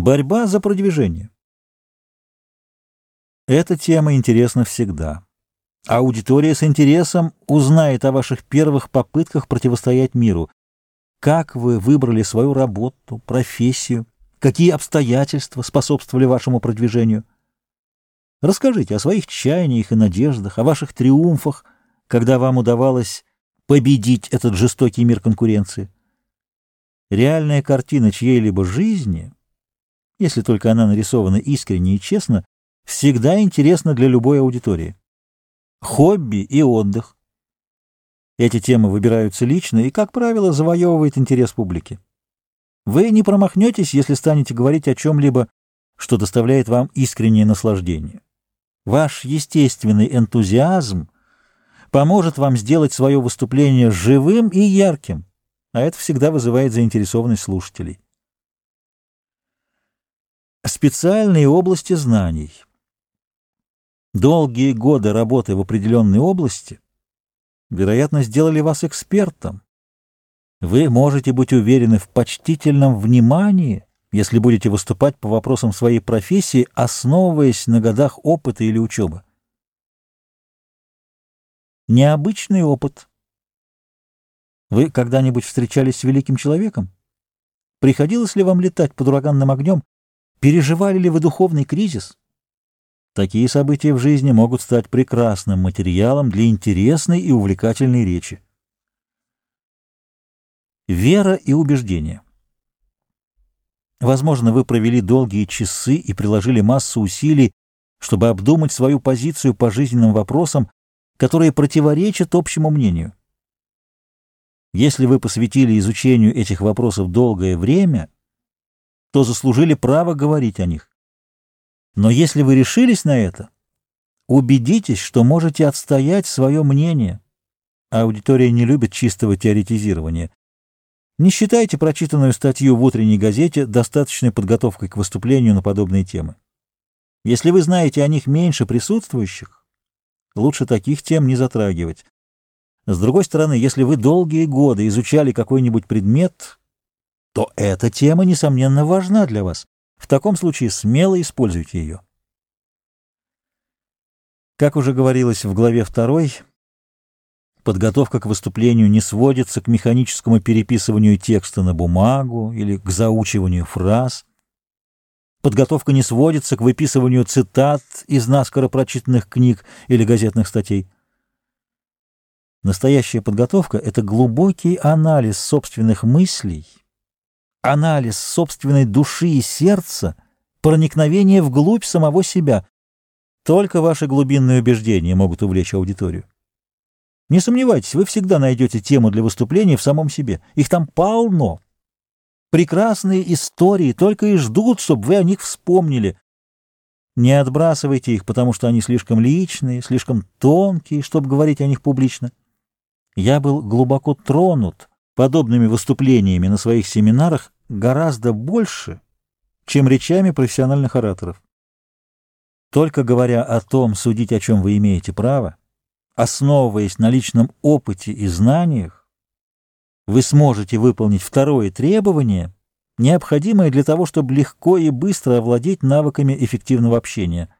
Борьба за продвижение. Эта тема интересна всегда. Аудитория с интересом узнает о ваших первых попытках противостоять миру. Как вы выбрали свою работу, профессию, какие обстоятельства способствовали вашему продвижению. Расскажите о своих чаяниях и надеждах, о ваших триумфах, когда вам удавалось победить этот жестокий мир конкуренции. Реальная картина чьей-либо жизни, если только она нарисована искренне и честно, всегда интересна для любой аудитории. Хобби и отдых. Эти темы выбираются лично и, как правило, завоевывает интерес публики. Вы не промахнетесь, если станете говорить о чем-либо, что доставляет вам искреннее наслаждение. Ваш естественный энтузиазм поможет вам сделать свое выступление живым и ярким, а это всегда вызывает заинтересованность слушателей. Специальные области знаний. Долгие годы работы в определенной области, вероятно, сделали вас экспертом. Вы можете быть уверены в почтительном внимании, если будете выступать по вопросам своей профессии, основываясь на годах опыта или учебы. Необычный опыт. Вы когда-нибудь встречались с великим человеком? Приходилось ли вам летать под ураганным огнем? Переживали ли вы духовный кризис? Такие события в жизни могут стать прекрасным материалом для интересной и увлекательной речи. Вера и убеждение. Возможно, вы провели долгие часы и приложили массу усилий, чтобы обдумать свою позицию по жизненным вопросам, которые противоречат общему мнению. Если вы посвятили изучению этих вопросов долгое время, то заслужили право говорить о них. Но если вы решились на это, убедитесь, что можете отстоять свое мнение. Аудитория не любит чистого теоретизирования. Не считайте прочитанную статью в утренней газете достаточной подготовкой к выступлению на подобные темы. Если вы знаете о них меньше присутствующих, лучше таких тем не затрагивать. С другой стороны, если вы долгие годы изучали какой-нибудь предмет, то эта тема, несомненно, важна для вас. В таком случае смело используйте ее. Как уже говорилось в главе 2, Подготовка к выступлению не сводится к механическому переписыванию текста на бумагу или к заучиванию фраз. Подготовка не сводится к выписыванию цитат из наскоро прочитанных книг или газетных статей. Настоящая подготовка — это глубокий анализ собственных мыслей, анализ собственной души и сердца, проникновение вглубь самого себя. Только ваши глубинные убеждения могут увлечь аудиторию. Не сомневайтесь, вы всегда найдете тему для выступления в самом себе. Их там полно. Прекрасные истории только и ждут, чтобы вы о них вспомнили. Не отбрасывайте их, потому что они слишком личные, слишком тонкие, чтобы говорить о них публично. Я был глубоко тронут подобными выступлениями на своих семинарах гораздо больше, чем речами профессиональных ораторов. Только говоря о том, судить о чем вы имеете право, основываясь на личном опыте и знаниях, вы сможете выполнить второе требование, необходимое для того, чтобы легко и быстро овладеть навыками эффективного общения –